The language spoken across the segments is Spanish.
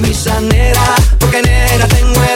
camisa negra, porque negra tengo el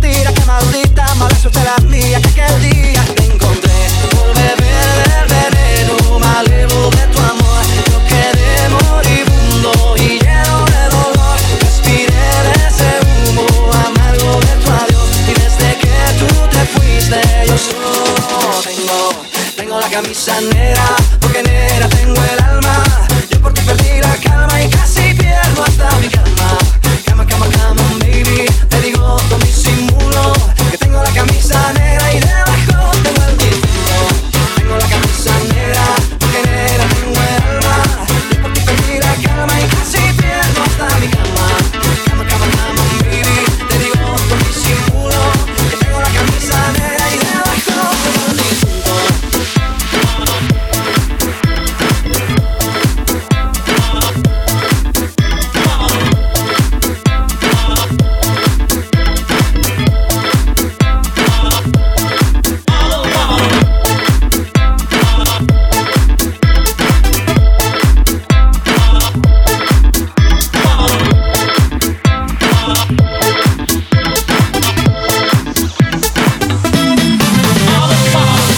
tengo la camisa negra, porque